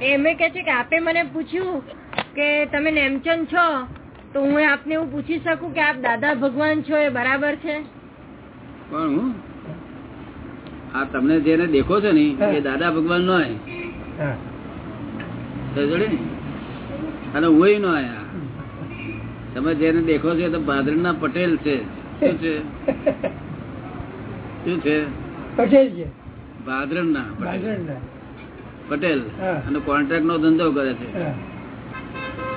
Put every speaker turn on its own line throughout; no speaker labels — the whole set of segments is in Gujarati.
એમે કે છે કે આપે મને પૂછ્યું કે તમે નેમચંદ છો તો હું આપને એવું પૂછી શકું કે આપ દાદા ભગવાન છો એ બરાબર છે?
પણ હું? આ તમને જેને દેખો છો ને એ દાદા ભગવાન નો ને? અને હું નો આયા તમે જેને દેખો છો તો ભાદરણ ના પટેલ છે. શું છે? શું છે?
પટેલ છે.
ભાદરણ ના ભાદરણ
બાજરણના.
પટેલ અને કોન્ટ્રાક્ટ નો ધંધો કરે છે.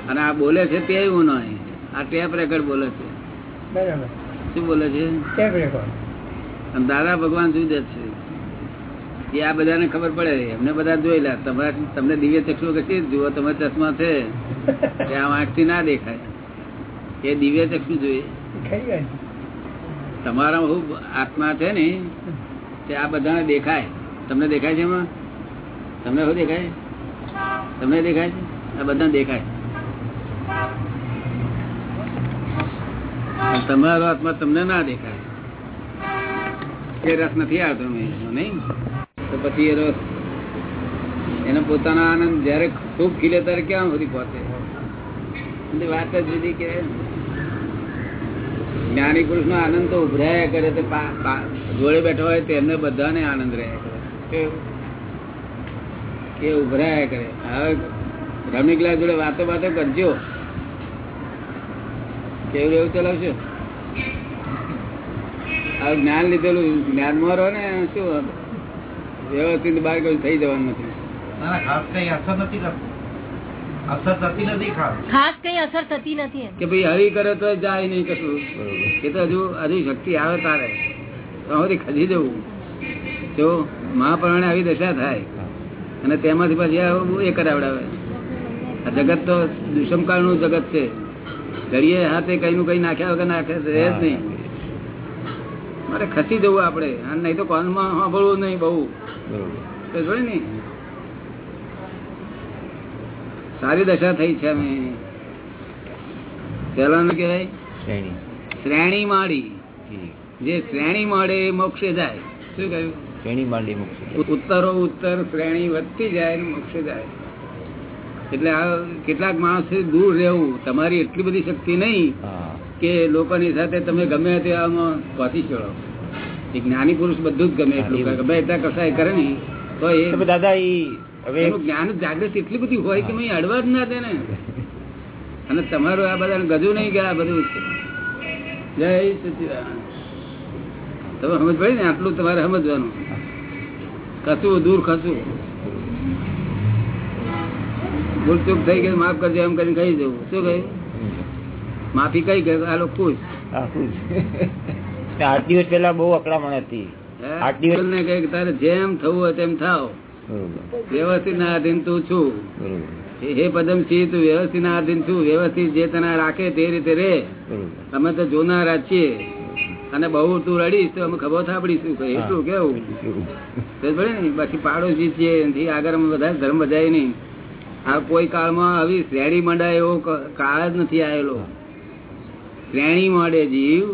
અને આ બોલે છે તે હું નહીં આ ટેપ રેકર્ડ બોલે છે.
બરાબર.
શું બોલે છે?
Tape record.
અને દાદા ભગવાન જુદે છે? એ આ બધાને ખબર પડે. એમને બધા જોયેલા તમારા તમને દિવ્ય ચક્ષુ કશી જુઓ? તમે ચશ્મા છે. કે આમ આંખથી ના દેખાય. એ દિવ્ય ચક્ષુ જોઈએ. તમારા આત્મા છે ને તે આ બધાને દેખાય. તમને દેખાય છે એમાં? તમને શું દેખાય? તમને દેખાય છે? આ બધા દેખાય. તમારો આત્મા તમને ના દેખાય. એ રસ નથી આવતો નહીં? તો પછી એ રસ, એને પોતાના આનંદ જયારે ખૂબ ખીલે ત્યારે ક્યાં સુધી પહોંચે? વાત જ જુદી કે જ્ઞાની પુરુષ નો આનંદ તો ઉભરાયા કરે તે જોડે બેઠો હોય તેમને બધાને આનંદ રહ્યા કરે કે ઉભરાયા કરે. હવે રમણીકલા જોડે વાતો વાતો કરજો. કેવું એવું ચલાવશો હવે જ્ઞાન લીધેલું જ્ઞાનમાં રહો ને શું વ્યવસ્થિત બહાર કોઈ થઈ જવાનું નથી.
ખાસ કઈ અસર નથી અસર થતી નથી ખાસ.
ખાસ કઈ અસર થતી નથી
કે ભાઈ હરી કરે તો જાય નહીં કશું. એ તો હજુ હજુ શક્તિ આવે તારે. તો ખસી જવું. જો મહાપ્રાણે આવી દશા થાય. અને તેમાંથી પછી એ કરાવડાવે. આ જગત તો દુષ્મકાળનું જગત છે. ઘડીએ હાથે કઈ નું કઈ નાખ્યા વગર નાખે રહે જ નહીં. મારે ખસી જવું આપણે. નહીં તો કોનમાં સાંભળવું નહીં બહુ. જોડે ને. સારી દશા થઈ છે અમે. પેલા કહેવાય? શ્રેણી. માળી. જે શ્રેણી મળે મોક્ષે જાય. શું કહ્યું?
શ્રેણી માંડી મોક્ષ
ઉત્તરો ઉત્તર શ્રેણી વધતી જાય ને મોક્ષે જાય. એટલે આ કેટલાક માણસ દૂર રહેવું તમારી એટલી બધી શક્તિ નહીં કે લોકોની સાથે તમે ગમે તે આમાં પહોંચી ચડો. એક જ્ઞાની પુરુષ બધું જ ગમે એટલું. ગમે એટલા કસાય કરે ને તો એ
દાદા એ હવે
જ્ઞાન જાગૃતિ એટલી બધી હોય કે અડવા જ ના દે ને અને તમારું આ બધા ગજુ નહીં ગયા બધું જય સચિદાન તમે સમજ પડી ને આટલું તમારે સમજવાનું? કશું દૂર ખસું. ભૂલ ચૂક થઈ ગઈ માફ કરજો એમ કરીને કહી દેવું. શું કહ્યું? માફી કઈ ગઈ આ લોકો ખુશ.
આઠ દિવસ પેલા બહુ અકડામણ હતી. આઠ દિવસ
ને કઈ તારે જેમ થવું હોય તેમ થાવ. વ્યવસ્થિત ના આધીન તું છું. હે પદમ સિંહ તું વ્યવસ્થિત ના આધીન છું. વ્યવસ્થિત જે તને રાખે તે રીતે રે. અમે તો જોનારા છીએ. અને બહુ તું રડીશ તો અમે ખબર થાપડીશું એટલું કેવું? ભલે ને બાકી પાડોશી છીએ એનાથી આગળ અમે બધા ધર્મ બજાય નહીં. આ કોઈ કાળમાં આવી શ્રેણી મંડાય એવો કાળ જ નથી આવેલો. શ્રેણી મળે જીવ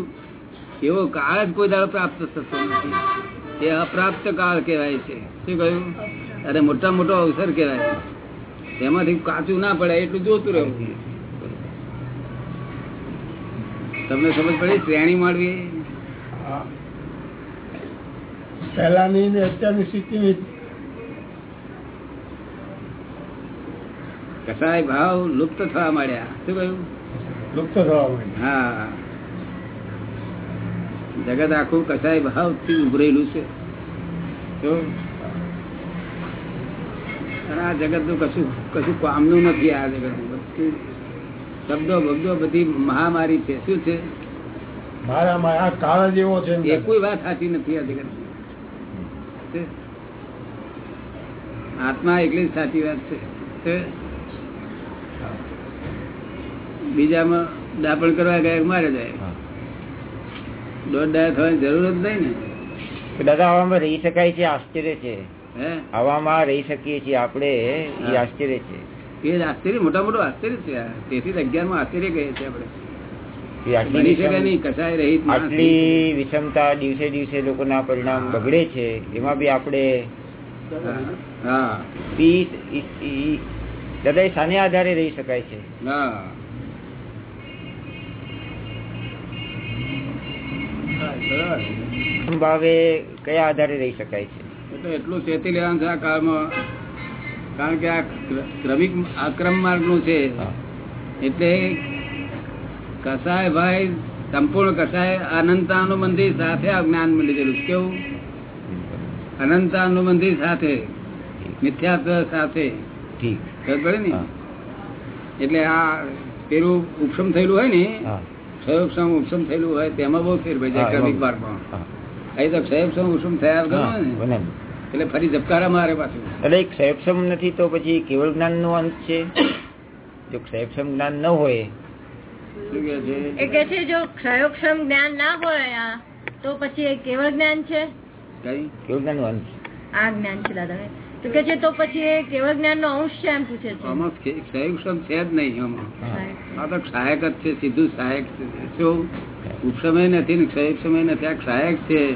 એવો કાળ જ કોઈ દાડો પ્રાપ્ત થતો નથી. એ અપ્રાપ્ત કાળ કહેવાય છે. શું કહ્યું? અરે મોટા મોટો અવસર કહેવાય. એમાંથી કાચું ના પડે એટલું જોતું રહેવું. તમને સમજ પડી? શ્રેણી માંડવી
પહેલાની ને અત્યારની સ્થિતિની.
કસાય ભાવ લુપ્ત થવા માંડ્યા. શું કહ્યું?
લુપ્ત થવા માંડ્યા.
હા. જગત આખું કસાય ભાવથી ઉભરેલું છે. આ જગતનું કશું કશું કામનું નથી આ જગત બધું શબ્દો બબ્દો બધી મહામારી છે. શું છે?
મારા કાળ જેવો છે
એ કોઈ વાત સાચી નથી આ જગત આત્મા એકલી જ સાચી વાત છે. છે? બીજામાં દાપણ કરવા ગયા મારે જાય. દોઢ ડાયા થવાની જરૂર જ નહીં ને.
દાદા હવામાં રહી શકાય છે આશ્ચર્ય છે.
હે?
આવામાં રહી શકીએ છીએ આપણે એ આશ્ચર્ય છે.
એ આશ્ચર્ય મોટા મોટું આશ્ચર્ય છે તેથી અગિયારમાં આશ્ચર્ય કહીએ છીએ આપણે.
આટલી વિષમતા દિવસે દિવસે લોકોના પરિણામ બગડે છે. એમાં બી આપણે દાદા શાને આધારે રહી શકાય છે. ભાવે કયા આધારે રહી શકાય છે?
એટલે એટલું ચેતી લેવાનું છે આ કાળમાં. કારણ કે આ ક્રમિક આક્રમ માર્ગનું છે. એટલે કસાય ભાઈ સંપૂર્ણ કસાય અનંતાનુબંધી સાથે આ જ્ઞાન મળી ગયેલું. કેવું? અનંતાનુબંધી સાથે મિથ્યાત્વ સાથે. ને? એટલે આ પેલું ઉપશમ થયેલું હોય ને ક્ષયોક્ષમ ઉપશમ થયેલું હોય તેમાં બહુ ફેર
ભાઈ
ક્રમિક માર્ગમાં અહીં તો ક્ષયોક્ષમ ઉપશમ થયા ને એટલે ફરી ઝબકારા મારે પાછું.
એટલે એક નથી તો પછી કેવળ જ્ઞાન નો અંત છે? જો ક્ષયક્ષમ જ્ઞાન ન હોય
એ કે છે જો ક્ષયોક્ષમ જ્ઞાન ના હોય તો પછી એ કેવળ જ્ઞાન છે?
કઈ?
જ્ઞાન
આ જ્ઞાન છે દાદા તો કે છે તો પછી એ કેવળ જ્ઞાન નો અંશ છે એમ પૂછે છે.
આમાં ક્ષય- છે જ નહીં આમાં. આ તો ક્ષાયક જ છે સીધું સહાયક શું ઉપસમય નથી ને ક્ષયક્ષમય નથી આ સહાયક છે.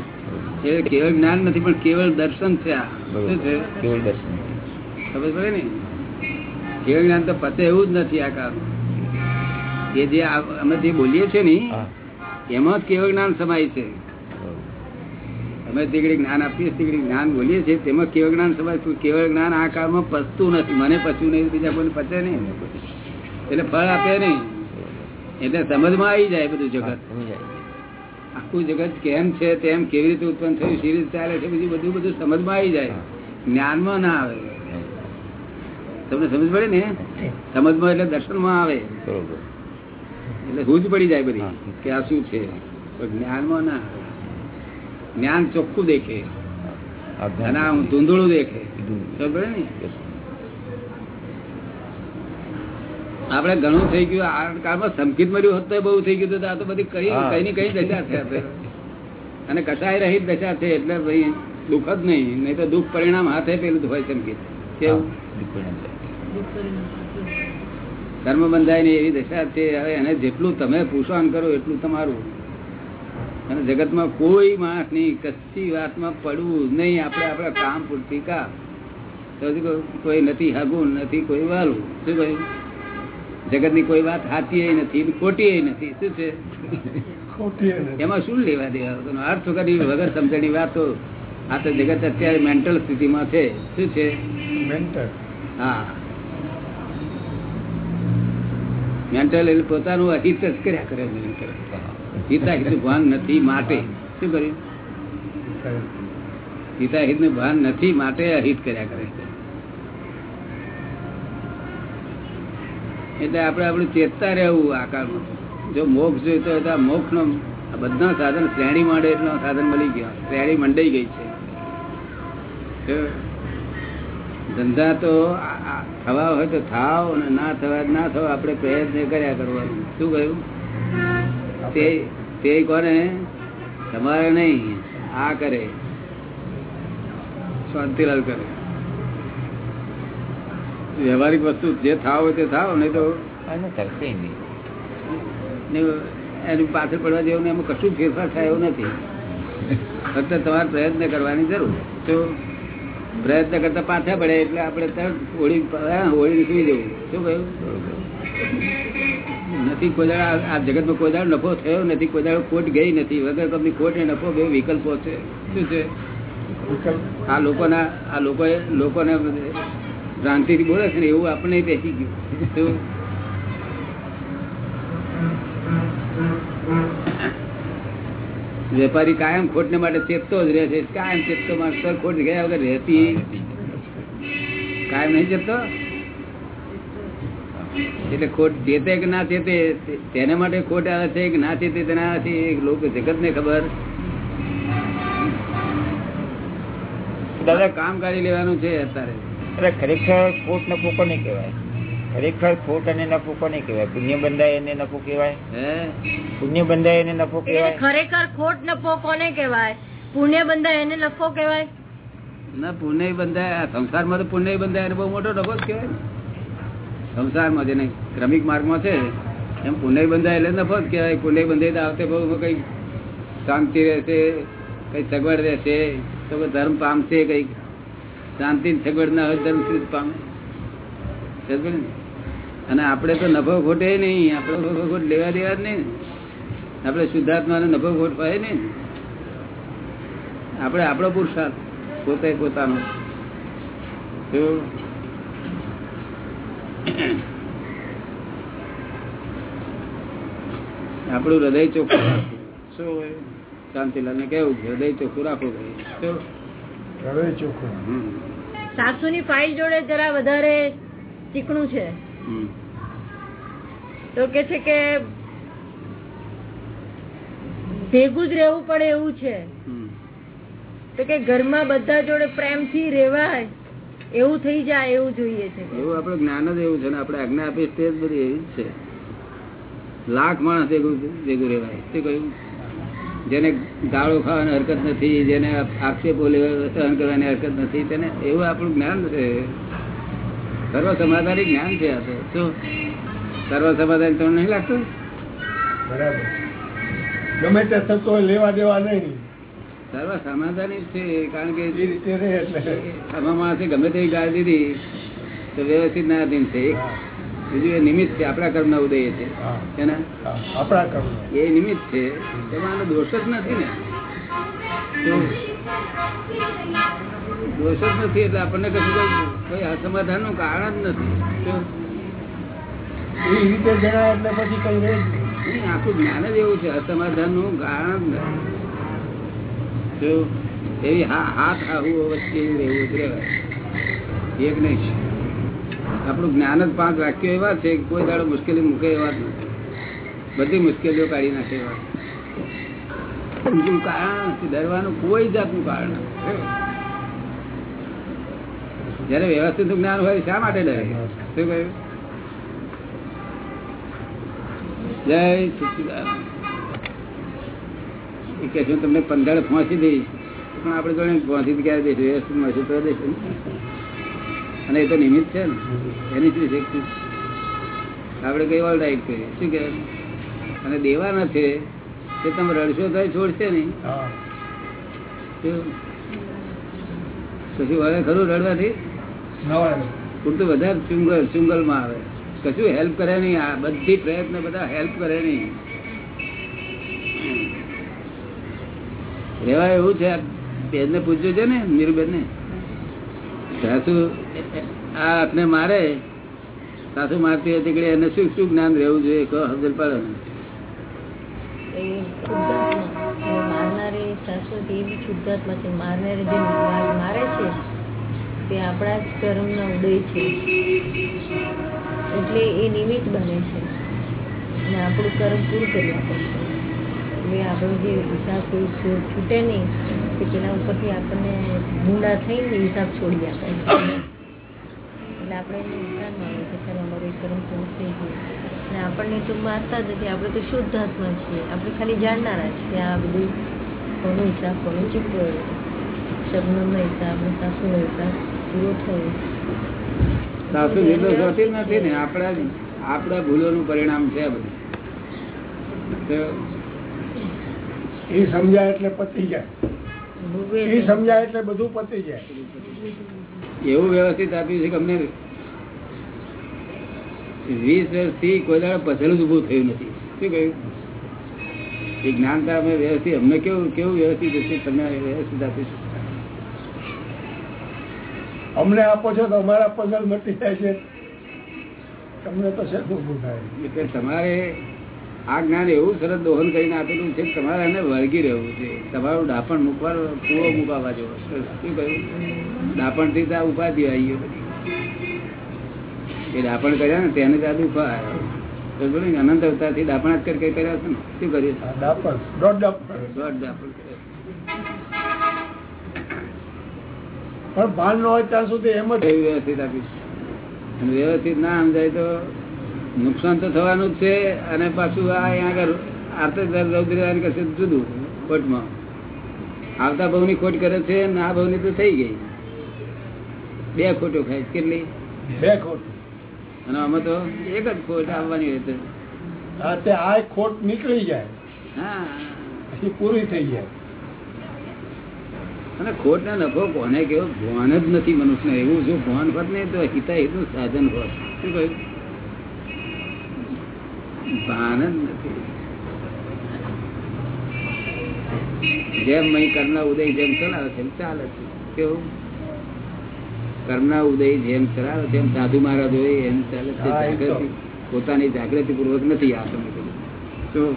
એ કેવળ જ્ઞાન નથી પણ કેવળ દર્શન છે આ. શું છે?
કેવળ દર્શન.
ખબર પડે ને? કેવળ જ્ઞાન તો પતે એવું જ નથી આ કામ. એ જે અમે જે બોલીએ છીએ ને એમાં જ કેવળ જ્ઞાન સમાય છે. અમે તીકડી જ્ઞાન આપીએ તીકડી જ્ઞાન બોલીએ છીએ તેમાં કેવળ જ્ઞાન સમાય છે. કેવળ જ્ઞાન આ કાળમાં પચતું નથી. મને પચવું નહીં બીજા કોઈને પચે નહીં. એટલે ફળ આપે નહીં. એટલે સમજમાં આવી જાય બધું જગત. આખું જગત કેમ છે તેમ કેવી રીતે ઉત્પન્ન થયું સી રીતે ચાલે છે બધું બધું બધું સમજમાં આવી જાય. જ્ઞાનમાં ના આવે. તમને સમજ પડે ને? સમજમાં એટલે દર્શનમાં આવે.
બરોબર.
એટલે હું જ પડી જાય બધી. કે આ શું છે? જ્ઞાનમાં ના જ્ઞાન ચોખ્ખું દેખે. ધૂંધળું દેખે. ખબર ને આપડે ઘણું થઈ ગયું આ કાળમાં સંકિત મળ્યું હોત તો બહુ થઈ ગયું હતું. આ તો બધી કઈ કઈ ની કઈ દશા છે આ અને કસાય રહિત દશા છે એટલે ભાઈ દુઃખ જ નહીં. નહીં તો દુઃખ પરિણામ હાથે પેલું હોય સંકેત. કેવું?
દુઃખ દીપક
કર્મ બંધાયની એવી દશા છે હવે એને જેટલું તમે પુષણ કરો એટલું તમારું. અને જગતમાં કોઈ માણસ નહીં કચ્છી વાતમાં પડવું નહીં આપણે આપણા કામ પૂરતી કા. કોઈ- નથી હગું નથી કોઈ વાલું. શું કહ્યું? જગતની કોઈ વાત સાચી નથી ખોટી નથી. શું છે. એમાં શું લેવા દેવા? અર્થ કરી વગર સમજણી વાતો. આ તો જગત અત્યારે મેન્ટલ સ્થિતિમાં છે. શું છે?
મેન્ટલ
હા. મેન્ટલ એટલે પોતાનું અહિત જ કર્યા કરે mental. હિતાહિતનું ભાન નથી માટે. શું કર્યું? હિતાહિતનું ભાન નથી માટે અહિત કર્યા કરે એટલે આપણે આપણે ચેતતા રહેવું આ કાળમાં. જો મોક્ષ જોઈતો હોય તો આ મોક્ષનો બધા સાધન શ્રેણી માંડે એટલો સાધન મળી ગયો. શ્રેણી મંડાઈ ગઈ છે. ધંધા તો થવા હોય તો થાવ અને ના થવા ના થવા. આપણે પ્રયત્ન કર્યા કરવાનું. શું કહ્યું? તે કોને? તમારે નહીં. આ કરે. શાંતિલાલ કરે. વ્યવહારિક વસ્તુ જે થાવ હોય તે થાવ નહીં તો એની પાછળ પડવા જેવું એમાં કશું ફેરફાર થાય એવું નથી. ફક્ત તમારે પ્રયત્ન કરવાની જરૂર. તો પ્રયત્ન કરતા પાછા પડે એટલે આપણે તરત હોળી હોળી નીકળી જવું. શું કહ્યું? નથી કોઈ આ જગતમાં કોઈ નફો થયો નથી કોઈ દાડો ખોટ ગઈ નથી. વગર કંપની ખોટ ને નફો બે વિકલ્પો છે. શું છે? આ લોકોના આ લોકો લોકોને ભ્રાંતિથી બોલે છે ને એવું આપણે બેસી ગયું? વેપારી કાયમ ખોટ ને માટે ચેતતો જ રહે છે. કાયમ ચેતતો માણસ ખોટ ગયા વગર રહેતી. કાયમ નહીં ચેતતો એટલે ખોટ ચેતે કે ના ચેતે? તેના માટે ખોટ આવે છે કે ના ચેતે તેનાથી લોકો જગત ને ખબર.
દાદા
કામ કાઢી લેવાનું છે અત્યારે.
અરે ખરેખર ખોટ નફો નહીં કહેવાય. ખરેખર ખોટ અને નફો કોને કહેવાય? પુણ્ય બંધાય એને નફો કહેવાય? પુણ્ય બંધાય એને નફો કહેવાય?
ખરેખર ખોટ નફો કોને કહેવાય? પુણ્ય બંધાય એને નફો કહેવાય?
ના પુણ્ય બંધાય સંસારમાં તો પુણ્ય બંધાય એને બહુ મોટો ડબો જ કહેવાય સંસારમાં જેને ક્રમિક માર્ગમાં છે એમ પુણ્ય બંધાય એટલે નફો જ કહેવાય. પુણ્ય બંધાય તો આવતે બહુ કઈ શાંતિ રહેશે કઈ સગવડ રહેશે તો કોઈ ધર્મ પામશે કંઈક. શાંતિ ને સગવડ ના હોય ધર્મ પામે. સમજ્યો ને? અને આપણે તો નફો ખોટે નહીં આપણે નફો ખોટ લેવા દેવા જ નહીં આપણે શુદ્ધાત્મા નફો ખોટ પાય નહીં આપણે આપણો પુરુષાર્થ પોતે પોતાનો આપણું હૃદય ચોખ્ખું રાખવું. શું હોય શાંતિલાલ ને કેવું હૃદય ચોખ્ખું રાખવું ભાઈ
હૃદય ચોખ્ખું
હમ.
સાસુની ફાઇલ જોડે જરા વધારે ચીકણું છે. તો કે છે કે ભેગું જ રહેવું પડે એવું છે. તો કે ઘરમાં બધા જોડે પ્રેમથી રેવાય એવું થઈ જાય, એવું જોઈએ છે.
એવું આપણું જ્ઞાન જ એવું છે ને આપડે આજ્ઞા આપીએ તે જ બધી એવી જ છે. લાખ માણસ ભેગું રહેવાય શું કહ્યું જેને ગાળો ખાવાની હરકત નથી, જેને આક્ષેપો લેવા સહન કરવાની હરકત નથી, તેને એવું આપણું જ્ઞાન છે. સર્વ સમાધાની જ્ઞાન છે આ શું? સર્વ સમાધાન તમને નહીં લાગતું?
બરાબર. ગમે તે થતો લેવા દેવા નહીં.
સર્વ સમાધાની છે કારણ કે
એ રીતે રહે એટલે.
આમાં માણસે ગમે તેવી ગાળી દીધી તો વ્યવસ્થિત ના દિન છે. બીજું એ નિમિત્ત છે આપણા કર્મના ઉદય છે. એના?
આપણા કર્મ.
એ નિમિત્ત છે. આનો દોષ જ નથી ને. દોષ જ નથી એટલે આપણને કશું કોઈ- અસમાધાનનું કારણ જ નથી.
એ રીતે જણાય એટલે પછી કઈ રહે જ નહીં.
નહીં, આખું જ્ઞાન જ એવું છે. અસમાધાનનું કારણ જ નથી. એવી હાથ આવું વચ્ચે રહેવું જ રહેવાય. એક નહીં. આપણું જ્ઞાન જ પાંચ વાક્યો એવા છે કે કોઈ દાડો મુશ્કેલી મૂકે એવા જ નથી. બધી મુશ્કેલીઓ કાઢી નાખે એવા કારણ નથી. ડરવાનું કોઈ જાતનું કારણ નથી. જયારે વ્યવસ્થિત જ્ઞાન હોય શા માટે ડરે? શું કહ્યું? જય કે શું તમને પંદર પહોંચી દઈશ પણ આપણે જોડે પહોંચી ક્યારે દઈશું? વ્યવસ્થિત મળશે તો દઈશું અને એ તો નિમિત્ત છે ને. એની શું શક્તિ આપણે કઈ ઓલ રાઈટ કરીએ? શું કહે? અને દેવાના છે તે તમે રડશો તો છોડશે નહીં? પછી વળે ખરું રડવાથી? ઉલટું વધારે ચુંગલ ચુંગલમાં આવે. કશું હેલ્પ કરે નહીં. આ બધી પ્રયત્ન બધા હેલ્પ કરે નહીં. રેવા એવું છે. બેનને પૂછ્યું છે ને મીરુબેન ને સાસુ આ આપને મારે? સાસુ મારતી હતી કે એને શું શું જ્ઞાન રહેવું જોઈએ? કહો હજલ પાડો
મારનારી સાસુ એવી શુદ્ધાત્મા છે મારનારી જે મારે છે તે આપણા જ કર્મના ઉદય છે. એટલે એ નિમિત્ત બને છે. અને આપણું કર્મ પૂરું કર્યા આપે એટલે આપણો જે હિસાબ કોઈ છૂટે નહીં કે તેના ઉપરથી આપણને ભૂંડા થઈને હિસાબ છોડી આપે છે. એટલે આપણે એને વિચાર આવે કે ચાલો અમારું એ કર્મ પૂરું થઈ ગયું. અને આપણને તો મારતા જ નથી. આપણે તો શુદ્ધ આત્મા છીએ. આપણે ખાલી જાણનારા છીએ. આ બધું કોનો હિસાબ, કોનો ચૂકવો શબનમનો હિસાબ ને સાસુનો હિસાબ. પૂરો થયો.
સાસુ જેટલો જોતી નથી ને આપણા આપણા ભૂલોનું પરિણામ છે બધું.
એ સમજાય એટલે પતી જાય.
ભોગવે
એ સમજાય એટલે બધું પતી જાય.
એવું વ્યવસ્થિત આપ્યું છે કે અમને વીસ વર્ષથી કોઈ દાડો જ ઉભું થયું નથી. શું કહ્યું? એ જ્ઞાનતા અમે વ્યવસ્થિત અમને કેવું કેવું વ્યવસ્થિત હશે? તમને વ્યવસ્થિત આપ્યું છે?
અમને આપો છો તો અમારા પઝલ મટી જાય છે. તમને તો શું થાય
એટલે તમારે આ જ્ઞાન એવું સરસ દોહન કરીને આપેલું છે તમારે એને વળગી રહેવું છે. તમારું ડાપણ મૂકવાનો કૂવો મૂકાવા જેવો. શું કહ્યું? ડાપણથી ત્યાં ઉપાધિ આવી ગયો બધી. એ ડાપણ કર્યા ને તેને ત્યાં ઊભા અનંત અવતારથી ડાપણ જ કરી કરી કર્યા છે ને? શું કર્યું?
ડાપણ દોઢ ડાપણ
દોઢ ડાપણ કર્યા.
પણ ભાન ન હોય ત્યાં સુધી એમ જ
વ્યવસ્થિત આપીશ. વ્યવસ્થિત ના સમજાય તો નુકસાન તો થવાનું જ છે અને પાછું આ અહીંયા આગળ આર્તક રૌદ્ર કરશે જુદું કોર્ટમાં. આવતા ભાવની ખોટ કરે છે અને આ ભાવની તો થઈ ગઈ. બે ખોટો ખાય. કેટલી?
બે ખોટ.
અને આમાં તો એક જ ખોટ આવવાની હોય તો.
આ ખોટ નીકળી જાય.
હા.
પૂરી થઈ જાય.
અને ખોટ ને નફો કોને કેવો ભાન જ નથી મનુષ્ય એવું જો ભાન હોત ને તો હિતા હિતનું સાધન હોત. શું કહ્યું? ભાન જ નથી. જેમ અહીં કર્ણા ઉદય જેમ ચલાવે તેમ ચાલે છે. કેવું? કર્મના ઉદય જેમ ચલાવે તેમ સાધુ મહારાજ હોય એમ ચાલે છે. જાગૃતિ પોતાની જાગૃતિ પૂર્વક નથી આ તમે કહ્યું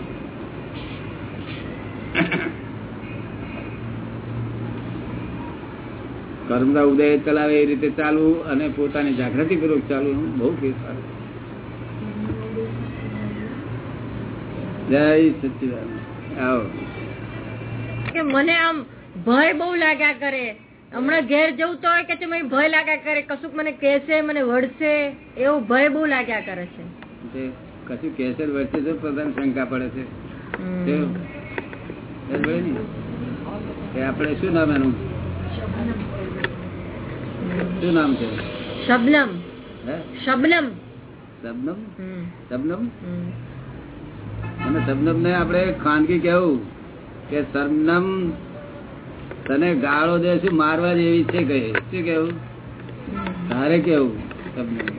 કર્મના ઉદય ચલાવે એ રીતે ચાલવું અને પોતાની જાગૃતિ પૂર્વક ચાલવું બહુ ફેરફાર. જય સચિદાન આવો.
મને આમ ભય બહુ લાગ્યા કરે. હમણાં ઘેર જવું તો કે છે ભય લાગ્યા કરે. કશુંક મને કેસે મને વળશે એવું ભય બહુ લાગ્યા કરે છે.
કશું કેસે વળશે તો પ્રધાન શંકા પડે છે. આપણે શું નામ એનું? શું નામ છે?
શબનમ. શબનમ.
શબનમ? શબનમ? અને શબનમ ને આપણે ખાનગી કેવું કે શબનમ તને ગાળો દે શું મારવા જેવી છે કહે શું કેવું તારે કેવું શબનમ?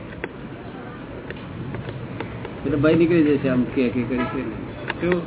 એટલે ભાઈ નીકળી જશે આમ કે કે કરી શું?